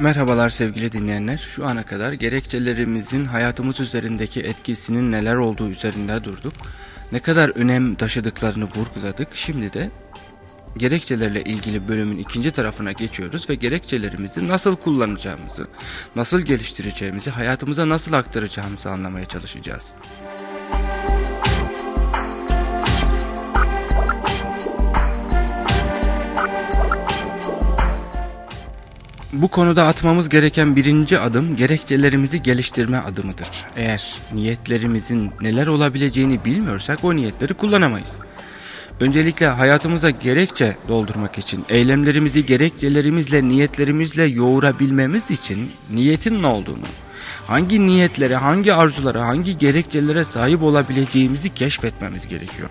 Merhabalar sevgili dinleyenler. Şu ana kadar gerekçelerimizin hayatımız üzerindeki etkisinin neler olduğu üzerinde durduk. Ne kadar önem taşıdıklarını vurguladık. Şimdi de gerekçelerle ilgili bölümün ikinci tarafına geçiyoruz ve gerekçelerimizi nasıl kullanacağımızı, nasıl geliştireceğimizi, hayatımıza nasıl aktaracağımızı anlamaya çalışacağız. Bu konuda atmamız gereken birinci adım gerekçelerimizi geliştirme adımıdır. Eğer niyetlerimizin neler olabileceğini bilmiyorsak o niyetleri kullanamayız. Öncelikle hayatımıza gerekçe doldurmak için, eylemlerimizi gerekçelerimizle, niyetlerimizle yoğurabilmemiz için niyetin ne olduğunu, hangi niyetlere, hangi arzulara, hangi gerekçelere sahip olabileceğimizi keşfetmemiz gerekiyor.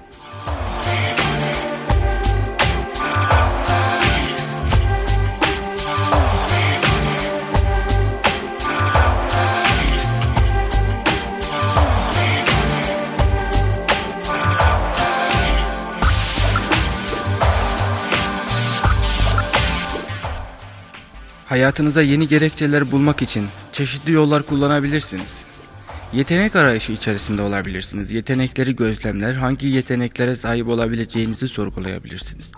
Hayatınıza yeni gerekçeler bulmak için çeşitli yollar kullanabilirsiniz. Yetenek arayışı içerisinde olabilirsiniz. Yetenekleri gözlemler, hangi yeteneklere sahip olabileceğinizi sorgulayabilirsiniz.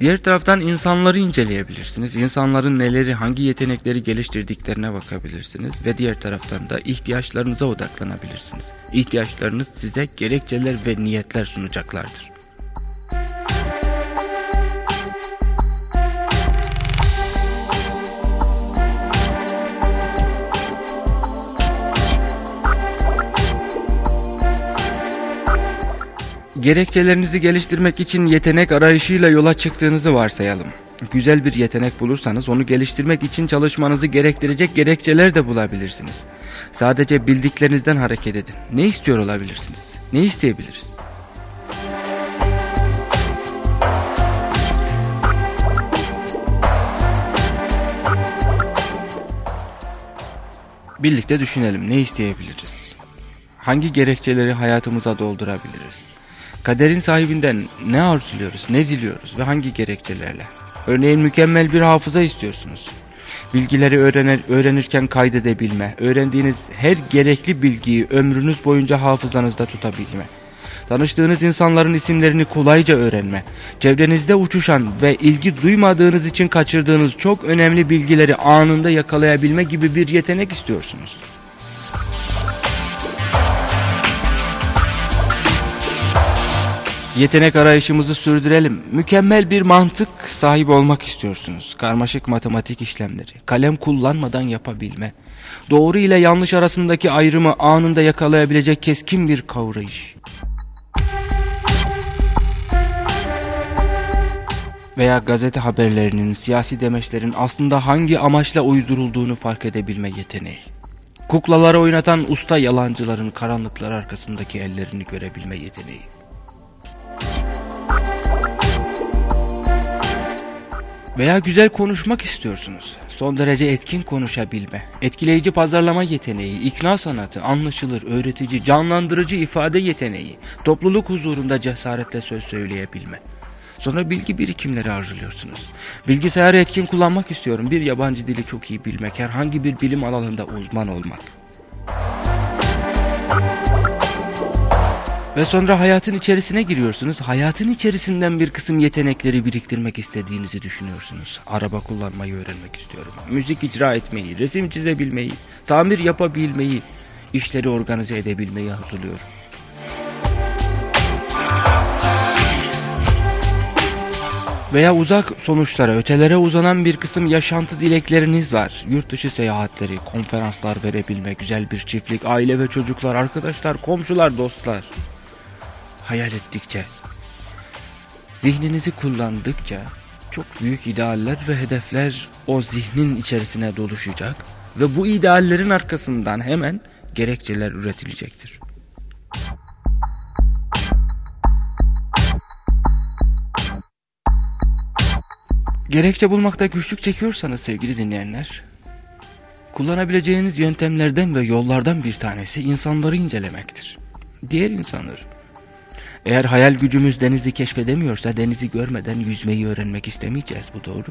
Diğer taraftan insanları inceleyebilirsiniz. İnsanların neleri, hangi yetenekleri geliştirdiklerine bakabilirsiniz. Ve diğer taraftan da ihtiyaçlarınıza odaklanabilirsiniz. İhtiyaçlarınız size gerekçeler ve niyetler sunacaklardır. Gerekçelerinizi geliştirmek için yetenek arayışıyla yola çıktığınızı varsayalım. Güzel bir yetenek bulursanız onu geliştirmek için çalışmanızı gerektirecek gerekçeler de bulabilirsiniz. Sadece bildiklerinizden hareket edin. Ne istiyor olabilirsiniz? Ne isteyebiliriz? Birlikte düşünelim ne isteyebiliriz? Hangi gerekçeleri hayatımıza doldurabiliriz? Kaderin sahibinden ne arzuluyoruz, ne diliyoruz ve hangi gerekçelerle? Örneğin mükemmel bir hafıza istiyorsunuz. Bilgileri öğrenir, öğrenirken kaydedebilme, öğrendiğiniz her gerekli bilgiyi ömrünüz boyunca hafızanızda tutabilme. Tanıştığınız insanların isimlerini kolayca öğrenme, çevrenizde uçuşan ve ilgi duymadığınız için kaçırdığınız çok önemli bilgileri anında yakalayabilme gibi bir yetenek istiyorsunuz. Yetenek arayışımızı sürdürelim. Mükemmel bir mantık sahibi olmak istiyorsunuz. Karmaşık matematik işlemleri, kalem kullanmadan yapabilme, doğru ile yanlış arasındaki ayrımı anında yakalayabilecek keskin bir kavrayış. Veya gazete haberlerinin, siyasi demeçlerin aslında hangi amaçla uydurulduğunu fark edebilme yeteneği. Kuklaları oynatan usta yalancıların karanlıklar arkasındaki ellerini görebilme yeteneği. Veya güzel konuşmak istiyorsunuz. Son derece etkin konuşabilme, etkileyici pazarlama yeteneği, ikna sanatı, anlaşılır, öğretici, canlandırıcı ifade yeteneği, topluluk huzurunda cesaretle söz söyleyebilme. Sonra bilgi birikimleri arzuluyorsunuz. Bilgisayarı etkin kullanmak istiyorum. Bir yabancı dili çok iyi bilmek, herhangi bir bilim alanında uzman olmak. Ve sonra hayatın içerisine giriyorsunuz. Hayatın içerisinden bir kısım yetenekleri biriktirmek istediğinizi düşünüyorsunuz. Araba kullanmayı öğrenmek istiyorum. Müzik icra etmeyi, resim çizebilmeyi, tamir yapabilmeyi, işleri organize edebilmeyi hazırlıyorum. Veya uzak sonuçlara, ötelere uzanan bir kısım yaşantı dilekleriniz var. Yurt dışı seyahatleri, konferanslar verebilme, güzel bir çiftlik, aile ve çocuklar, arkadaşlar, komşular, dostlar hayal ettikçe, zihninizi kullandıkça çok büyük idealler ve hedefler o zihnin içerisine doluşacak ve bu ideallerin arkasından hemen gerekçeler üretilecektir. Gerekçe bulmakta güçlük çekiyorsanız sevgili dinleyenler, kullanabileceğiniz yöntemlerden ve yollardan bir tanesi insanları incelemektir. Diğer insanları. Eğer hayal gücümüz denizi keşfedemiyorsa denizi görmeden yüzmeyi öğrenmek istemeyeceğiz bu doğru.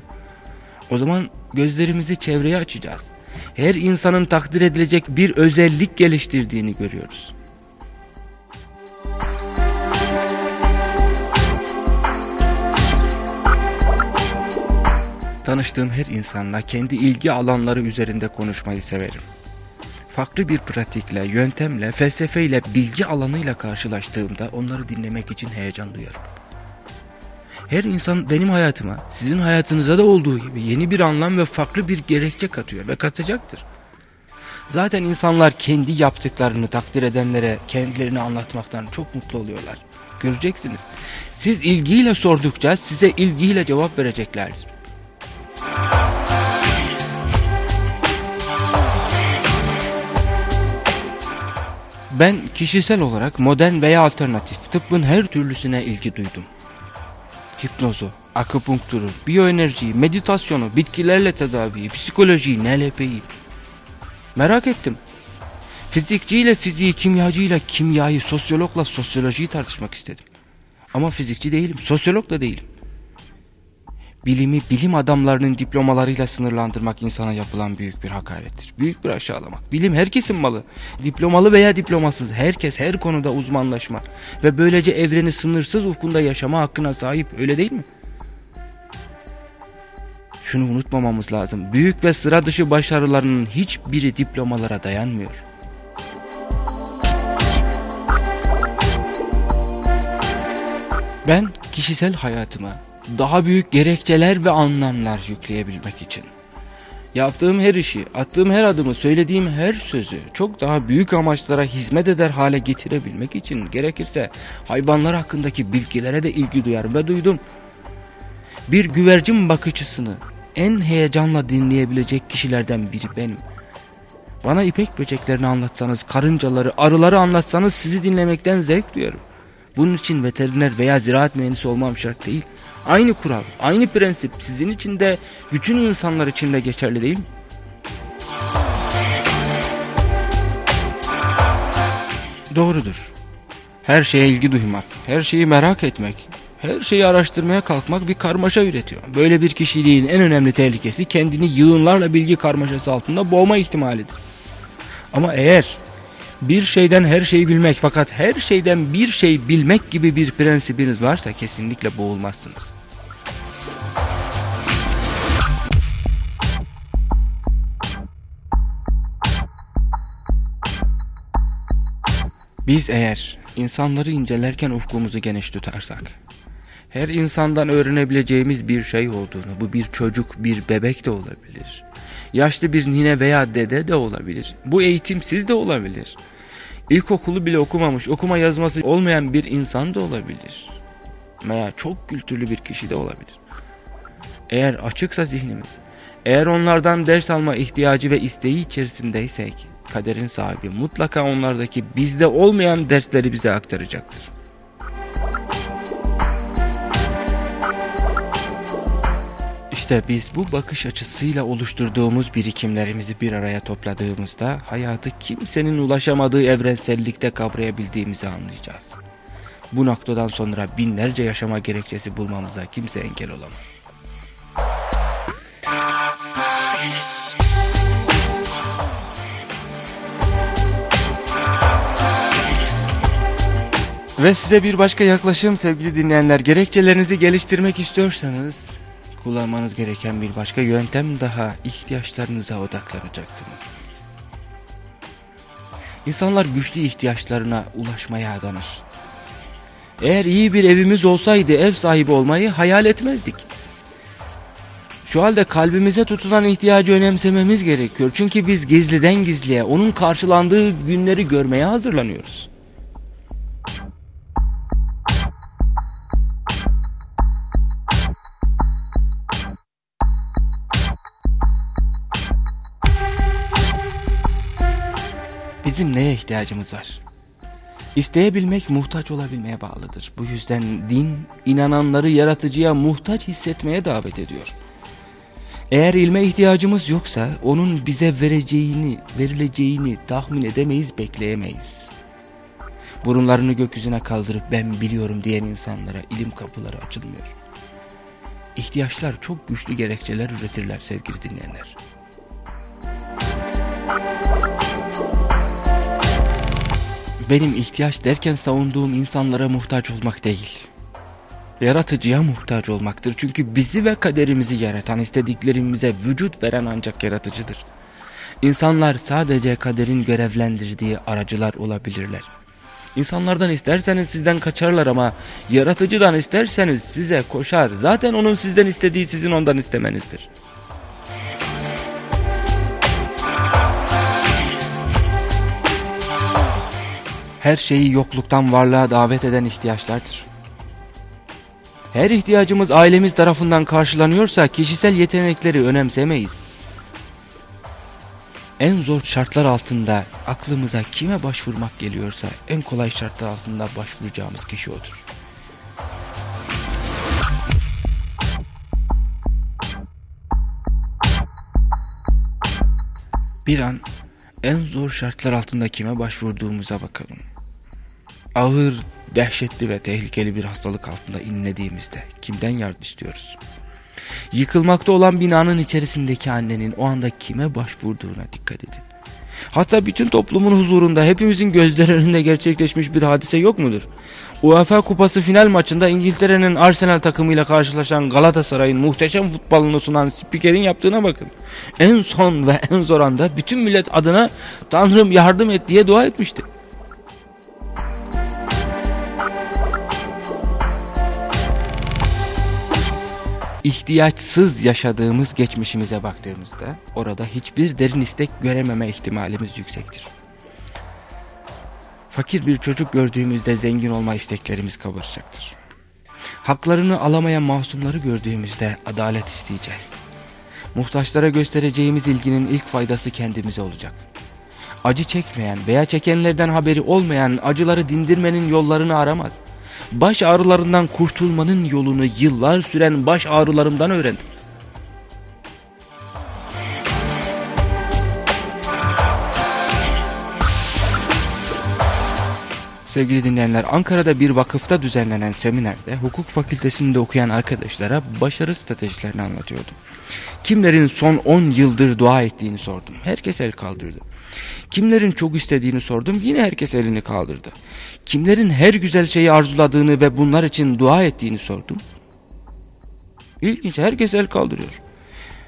O zaman gözlerimizi çevreye açacağız. Her insanın takdir edilecek bir özellik geliştirdiğini görüyoruz. Tanıştığım her insanla kendi ilgi alanları üzerinde konuşmayı severim. Farklı bir pratikle, yöntemle, felsefeyle, bilgi alanıyla karşılaştığımda onları dinlemek için heyecan duyarım. Her insan benim hayatıma, sizin hayatınıza da olduğu gibi yeni bir anlam ve farklı bir gerekçe katıyor ve katacaktır. Zaten insanlar kendi yaptıklarını takdir edenlere kendilerini anlatmaktan çok mutlu oluyorlar. Göreceksiniz. Siz ilgiyle sordukça size ilgiyle cevap vereceklerdir. Ben kişisel olarak modern veya alternatif tıbbın her türlüsüne ilgi duydum. Hipnozu, akupunkturu, biyoenerjiyi, meditasyonu, bitkilerle tedaviyi, psikolojiyi, NLP'yi. Merak ettim. Fizikçiyle fiziği, kimyacıyla kimyayı, sosyologla sosyolojiyi tartışmak istedim. Ama fizikçi değilim, sosyolog da değilim bilimi bilim adamlarının diplomalarıyla sınırlandırmak insana yapılan büyük bir hakarettir. Büyük bir aşağılamak. Bilim herkesin malı. Diplomalı veya diplomasız herkes her konuda uzmanlaşma ve böylece evreni sınırsız ufkunda yaşama hakkına sahip öyle değil mi? Şunu unutmamamız lazım. Büyük ve sıra dışı başarılarının hiçbiri diplomalara dayanmıyor. Ben kişisel hayatıma daha büyük gerekçeler ve anlamlar yükleyebilmek için. Yaptığım her işi, attığım her adımı, söylediğim her sözü çok daha büyük amaçlara hizmet eder hale getirebilmek için gerekirse hayvanlar hakkındaki bilgilere de ilgi duyarım ve duydum. Bir güvercin bakıcısını en heyecanla dinleyebilecek kişilerden biri benim. Bana ipek böceklerini anlatsanız, karıncaları, arıları anlatsanız sizi dinlemekten zevk duyarım. Bunun için veteriner veya ziraat mühendisi olmam şart değil. Aynı kural, aynı prensip sizin için de bütün insanlar için de geçerli değil mi? Doğrudur. Her şeye ilgi duymak, her şeyi merak etmek, her şeyi araştırmaya kalkmak bir karmaşa üretiyor. Böyle bir kişiliğin en önemli tehlikesi kendini yığınlarla bilgi karmaşası altında boğma ihtimalidir. Ama eğer bir şeyden her şeyi bilmek fakat her şeyden bir şey bilmek gibi bir prensibiniz varsa kesinlikle boğulmazsınız. Biz eğer insanları incelerken ufkumuzu geniş tutarsak, her insandan öğrenebileceğimiz bir şey olduğunu, bu bir çocuk, bir bebek de olabilir. Yaşlı bir nine veya dede de olabilir. Bu eğitimsiz de olabilir. İlkokulu bile okumamış, okuma yazması olmayan bir insan da olabilir. Veya çok kültürlü bir kişi de olabilir. Eğer açıksa zihnimiz, eğer onlardan ders alma ihtiyacı ve isteği içerisindeysek, kaderin sahibi mutlaka onlardaki bizde olmayan dersleri bize aktaracaktır. İşte biz bu bakış açısıyla oluşturduğumuz birikimlerimizi bir araya topladığımızda hayatı kimsenin ulaşamadığı evrensellikte kavrayabildiğimizi anlayacağız. Bu noktadan sonra binlerce yaşama gerekçesi bulmamıza kimse engel olamaz. Ve size bir başka yaklaşım sevgili dinleyenler gerekçelerinizi geliştirmek istiyorsanız kullanmanız gereken bir başka yöntem daha ihtiyaçlarınıza odaklanacaksınız. İnsanlar güçlü ihtiyaçlarına ulaşmaya adanır. Eğer iyi bir evimiz olsaydı ev sahibi olmayı hayal etmezdik. Şu halde kalbimize tutulan ihtiyacı önemsememiz gerekiyor. Çünkü biz gizliden gizliye onun karşılandığı günleri görmeye hazırlanıyoruz. Bizim neye ihtiyacımız var? İsteyebilmek muhtaç olabilmeye bağlıdır. Bu yüzden din inananları yaratıcıya muhtaç hissetmeye davet ediyor. Eğer ilme ihtiyacımız yoksa onun bize vereceğini, verileceğini tahmin edemeyiz, bekleyemeyiz. Burunlarını gökyüzüne kaldırıp ben biliyorum diyen insanlara ilim kapıları açılmıyor. ihtiyaçlar çok güçlü gerekçeler üretirler sevgili dinleyenler. Benim ihtiyaç derken savunduğum insanlara muhtaç olmak değil. Yaratıcıya muhtaç olmaktır. Çünkü bizi ve kaderimizi yaratan, istediklerimize vücut veren ancak yaratıcıdır. İnsanlar sadece kaderin görevlendirdiği aracılar olabilirler. İnsanlardan isterseniz sizden kaçarlar ama yaratıcıdan isterseniz size koşar. Zaten onun sizden istediği sizin ondan istemenizdir. Her şeyi yokluktan varlığa davet eden ihtiyaçlardır. Her ihtiyacımız ailemiz tarafından karşılanıyorsa kişisel yetenekleri önemsemeyiz. En zor şartlar altında aklımıza kime başvurmak geliyorsa en kolay şartlar altında başvuracağımız kişi odur. Bir an en zor şartlar altında kime başvurduğumuza bakalım. Ağır, dehşetli ve tehlikeli bir hastalık altında inlediğimizde kimden yardım istiyoruz? Yıkılmakta olan binanın içerisindeki annenin o anda kime başvurduğuna dikkat edin. Hatta bütün toplumun huzurunda hepimizin gözleri önünde gerçekleşmiş bir hadise yok mudur? UEFA Kupası final maçında İngiltere'nin Arsenal takımıyla karşılaşan Galatasaray'ın muhteşem futbolunu sunan spikerin yaptığına bakın. En son ve en zor anda bütün millet adına Tanrım yardım et diye dua etmişti. İhtiyaçsız yaşadığımız geçmişimize baktığımızda orada hiçbir derin istek görememe ihtimalimiz yüksektir. Fakir bir çocuk gördüğümüzde zengin olma isteklerimiz kabaracaktır. Haklarını alamayan masumları gördüğümüzde adalet isteyeceğiz. Muhtaçlara göstereceğimiz ilginin ilk faydası kendimize olacak. Acı çekmeyen veya çekenlerden haberi olmayan acıları dindirmenin yollarını aramaz baş ağrılarından kurtulmanın yolunu yıllar süren baş ağrılarımdan öğrendim. Sevgili dinleyenler Ankara'da bir vakıfta düzenlenen seminerde hukuk fakültesinde okuyan arkadaşlara başarı stratejilerini anlatıyordum. Kimlerin son 10 yıldır dua ettiğini sordum. Herkes el kaldırdı. Kimlerin çok istediğini sordum. Yine herkes elini kaldırdı. Kimlerin her güzel şeyi arzuladığını ve bunlar için dua ettiğini sordum. İlginç herkes el kaldırıyor.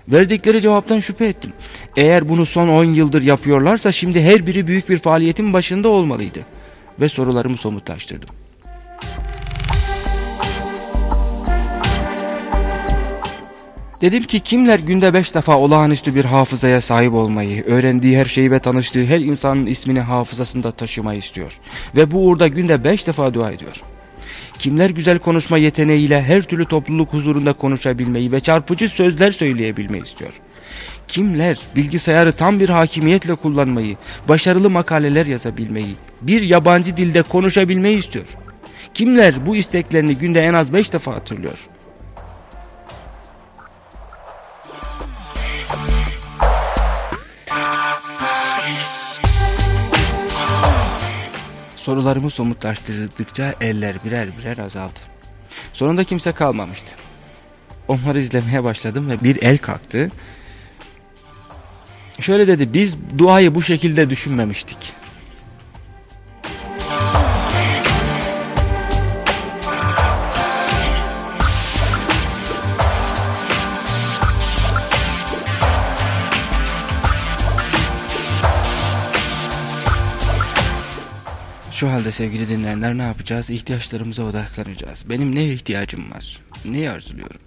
Verdikleri cevaptan şüphe ettim. Eğer bunu son 10 yıldır yapıyorlarsa şimdi her biri büyük bir faaliyetin başında olmalıydı. Ve sorularımı somutlaştırdım. Dedim ki kimler günde beş defa olağanüstü bir hafızaya sahip olmayı, öğrendiği her şeyi ve tanıştığı her insanın ismini hafızasında taşımayı istiyor. Ve bu uğurda günde beş defa dua ediyor. Kimler güzel konuşma yeteneğiyle her türlü topluluk huzurunda konuşabilmeyi ve çarpıcı sözler söyleyebilmeyi istiyor. Kimler bilgisayarı tam bir hakimiyetle kullanmayı, başarılı makaleler yazabilmeyi, bir yabancı dilde konuşabilmeyi istiyor. Kimler bu isteklerini günde en az beş defa hatırlıyor. Sorularımı somutlaştırdıkça eller birer birer azaldı. Sonunda kimse kalmamıştı. Onları izlemeye başladım ve bir el kalktı. Şöyle dedi biz duayı bu şekilde düşünmemiştik. Şu halde sevgili dinleyenler ne yapacağız? İhtiyaçlarımıza odaklanacağız. Benim ne ihtiyacım var? Neyi arzuluyorum?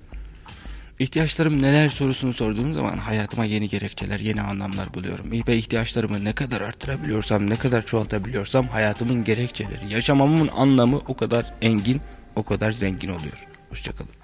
İhtiyaçlarım neler sorusunu sorduğum zaman hayatıma yeni gerekçeler, yeni anlamlar buluyorum. Ve ihtiyaçlarımı ne kadar arttırabiliyorsam, ne kadar çoğaltabiliyorsam hayatımın gerekçeleri, yaşamamın anlamı o kadar engin, o kadar zengin oluyor. Hoşçakalın.